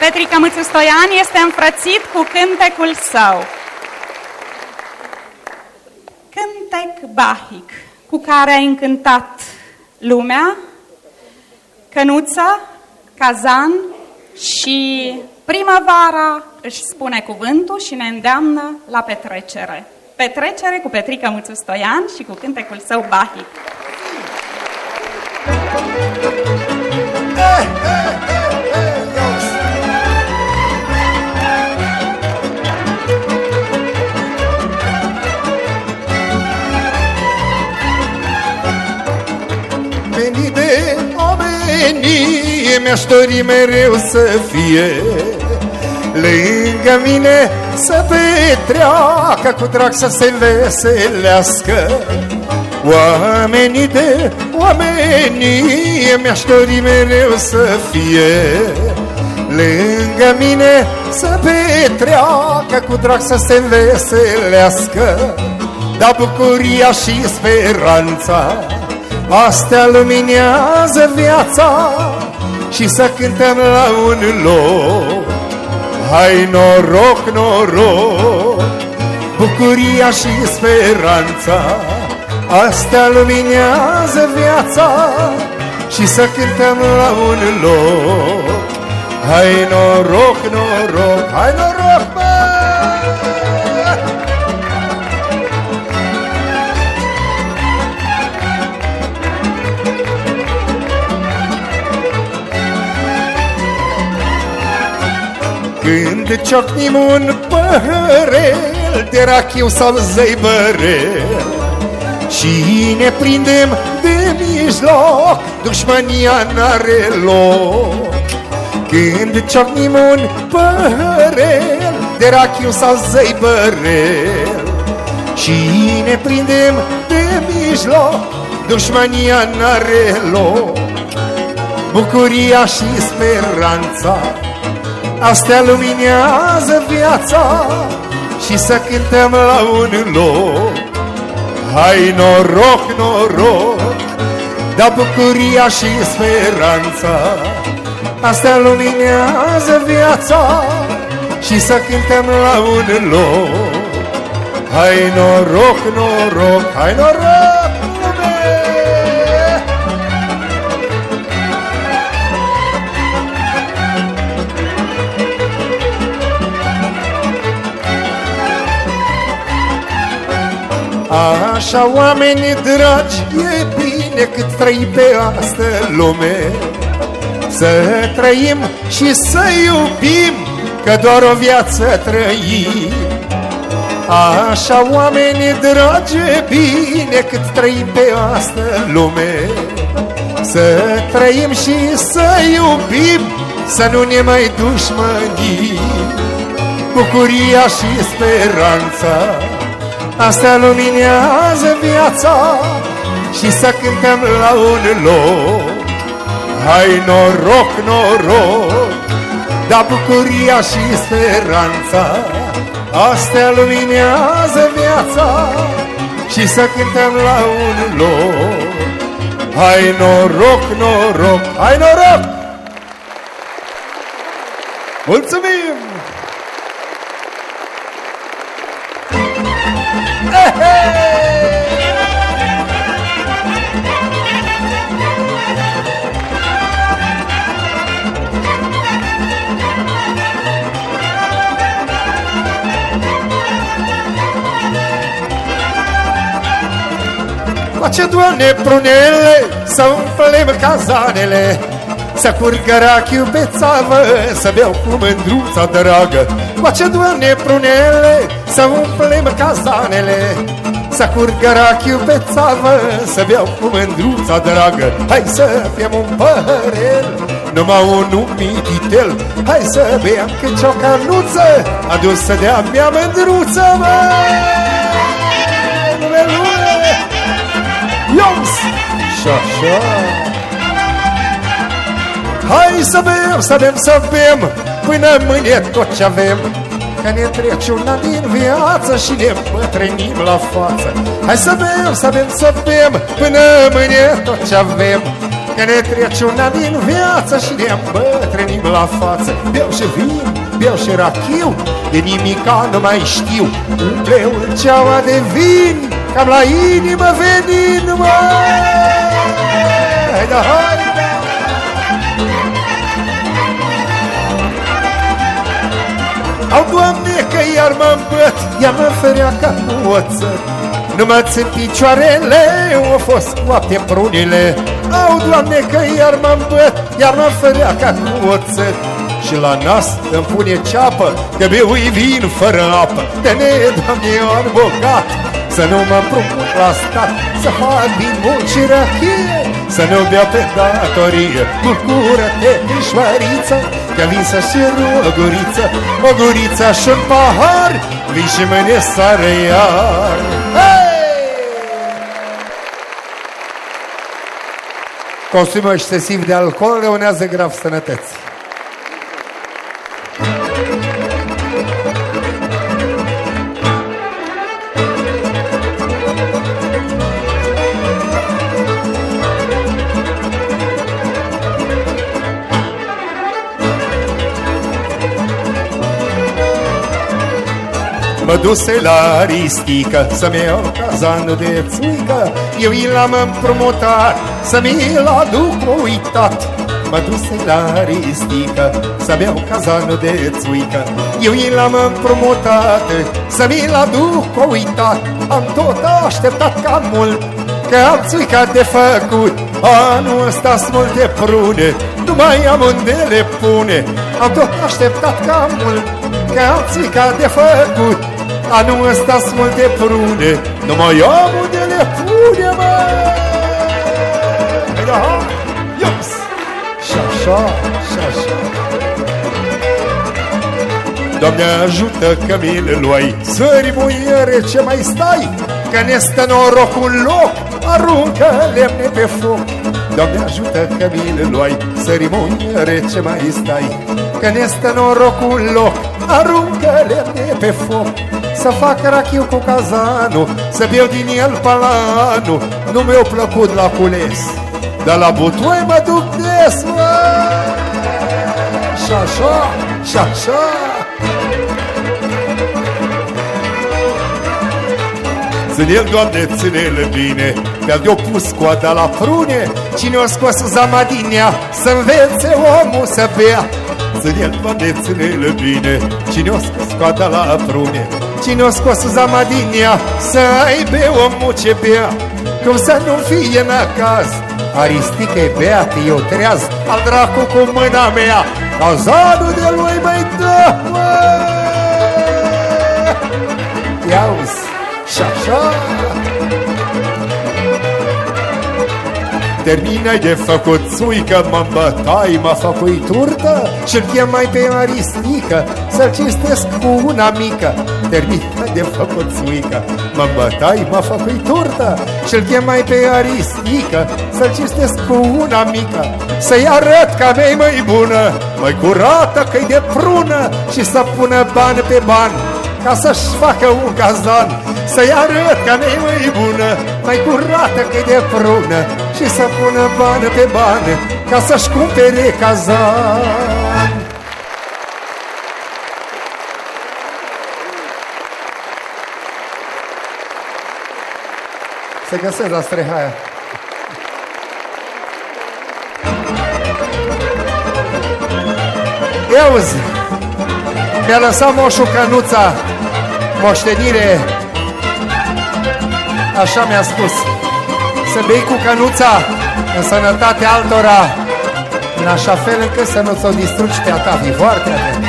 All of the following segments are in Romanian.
Petrica Mâțu Stoian este înfrățit cu cântecul său. Cântec bahic cu care ai încântat lumea, cănuța, cazan și primăvara își spune cuvântul și ne îndeamnă la petrecere. Petrecere cu Petrica Muțu Stoian și cu cântecul său bahic. Eh, eh, eh. mie mi-aș dori mereu să fie Lângă mine să petreacă Cu drag să se veselească Oamenii de oamenii Mi-aș dori mereu să fie Lângă mine să petreacă Cu drag să se veselească Da bucuria și speranța Astea luminează viața și să cântăm la un loc. Hai noroc, noroc, bucuria și speranța, astea luminează viața și să cântăm la un loc. Hai noroc, noroc, hai noroc, băi! Când ciocnim un păhărel De rachiu sau zăibărel. Și ne prindem de mijloc Dușmania n-are loc. Când ciocnim un păhărel De rachiu sau zăibărel. Și ne prindem de mijloc Dușmania n-are loc. Bucuria și speranța Astea luminează viața Și să cântăm la un loc. Hai noroc, noroc Da bucuria și speranța. Astea luminează viața Și să cântăm la un loc. Hai noroc, noroc, hai noroc Așa, oameni dragi, e bine cât trăi pe astă lume. Să trăim și să iubim, că doar o viață trăim. Așa, oameni dragi, e bine cât trăi pe astă lume. Să trăim și să iubim, să nu ne mai dușmănim. Bucuria și speranța Asta luminează viața Și să cântăm la un loc. Hai noroc, noroc Da bucuria și speranța. Astea luminează viața Și să cântăm la un loc. Hai noroc, noroc, hai noroc! Mulțumim! Face, Doamne, prunele, să umplem cazanele Să curgă rachiu pe țavă, să beau cu mândruța dragă. Face, Doamne, prunele, să umplem cazanele Să curgă rachiu pe țavă, să beau cu mândruța dragă. Hai să fim un păhărel, numai un numititel Hai să beam cât o canuță, adusă de-a mea mândruță, măi! Ions! Și așa. Hai să bem, să bem, să bem Până mâine tot ce avem. Că ne trece un an din viață Și ne îmbătrânim la față. Hai să bem, să bem, să bem Până mâine tot ce avem. Că ne trece una din viață și ne îmbătrânim la față. Beau și vin, beau și rachiu, de nimica nu mai știu. Umpleu în ceaua de vin, cam la inimă venin, mă Hai, da, hai, da. Au, Doamne, că iar mă îmbăt, iar mă ferea ca cu oță Nu mă țin picioarele, au fost coapte prunile Au, Doamne, că iar mă îmbăt, iar mă ferea ca cu oță și la nas îmi pune ceapă, că beui vin fără apă. De ne, Doamne, eu bogat, să nu mă împrumut la stat, să fac din munci rachie, să nu beau pe datorie. Bucură-te, mișmăriță, că vin să și o guriță, o guriță și un pahar, vin și mâine sare iar. Hey! Consumul excesiv de alcool reunează grav sănătății. Mă duse la ristică Să-mi iau cazanul de țuică. Eu i l-am împrumutat Să mi-l aduc uitat. Mă duse la ristică Să-mi iau cazanul de țuică. Eu i l-am împrumutat Să mi-l aduc uitat. Am tot așteptat cam mult Că am țuica de făcut. Anul ăsta sunt multe prune Nu mai am unde le pune. Am tot așteptat cam mult Că am țuica de făcut Anul ăsta sunt multe prune Nu mai am unde le pune, mă Hai da, Iups Și așa, și așa. Doamne ajută că mi le luai. Sări muiere ce mai stai? Că ne stă norocul în loc Aruncă lemne pe foc Doamne ajută că mi le luai Sări muiere ce mai stai? Că ne stă norocul în loc Aruncă lemne pe foc. Să fac rachiu cu cazanul Să beau din el palanul. Nu mi-a plăcut la cules Dar la butoi mă duc des, mă. Și așa, și așa Ține-l, Doamne, ține-l bine. Pe-al de-o pus coada la prune Cine o scos zamadinea Să învețe omul să bea. Ține-l, Doamne, ține-l bine. Cine o scos coada la prune Cine o scos zamadinea Să aibă omul ce bea. Cum să nu fie în acaz Aristică e beat, eu treaz Al dracu cu mâna mea. Cazanul de lui mai dă Ia-uzi și așa. Terminai de făcut țuică, mă bătai, m-a făcut turtă Și-l mai pe Aristică Să-l cinstesc cu una mică. Terminai de făcut țuică, mă bătai, m-a făcut turtă Și-l mai pe Aristică Să-l cinstesc cu una mică. Să-i arăt ca mea mai bună Mai curată că-i de prună Și să pună bani pe bani Ca să-și facă un cazan să-i arăt că ne mai bună, mai curată că de prună Și să pună bani pe bani, ca să-și cumpere cazan. Se găsesc la strehaia. Iauzi, mi-a lăsat moșul cănuța moștenire așa mi-a spus. Să bei cu cănuța în sănătate altora În așa fel încât să nu ți-o distrugi pe a ta Fii foarte atent.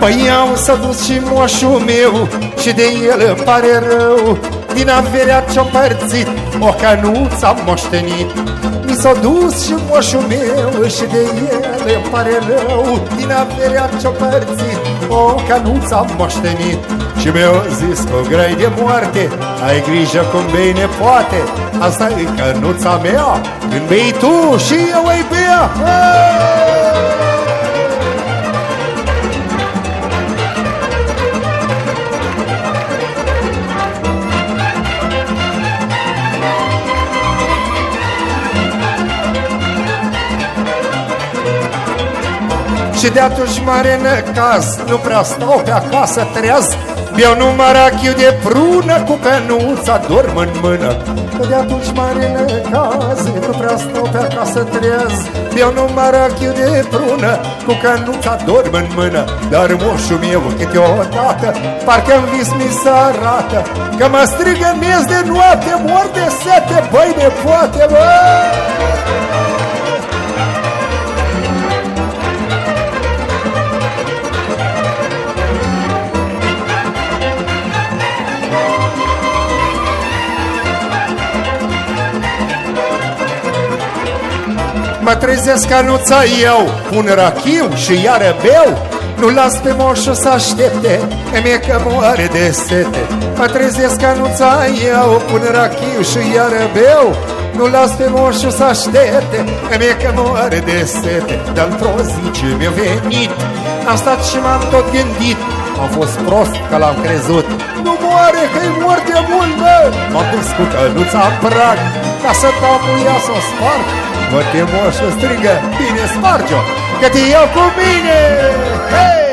Păi am să dus și moșul meu Și de el îmi pare rău. Din averea ce-o părțit O cănuță am moștenit. Mi s-a dus și moșul meu Și de el îmi pare rău Din averea ce-o părțit O cănuță am moștenit. Și mi-a zis cu grai de moarte Ai grijă cum bine poate Asta e cănuța mea Când bei tu și eu îi bea Și de atunci mare necaz Nu prea stau pe acasă treaz. Beau numai rachiu de prună Cu cănuța dorm în mână. Că de atunci mare necaz Nu prea stau pe acasă treaz. Beau numai rachiu de prună Cu cănuța dorm în mână. Dar moșul meu câteodată Parcă-mi vis mi se arată. Că mă strigă în miez de noapte Mor de sete, băi nepoate, băi Mă trezesc anuța eu, pun rachiu și iară beau Nu las pe moșul să aștepte, îmi e că moare de sete. Mă trezesc anuța eu, pun rachiu și iară beau Nu las pe moșul să aștepte, îmi e că moare de sete. Dar într-o zi ce mi-a venit, am stat și m-am tot gândit. Am fost prost că l-am crezut. Nu moare că-i mor de mult, bă! M-am dus cu căluța prag Ca să dau cu ea să o sparg Mă te moșă strigă, bine sparge-o, că te iau cu mine! Hei!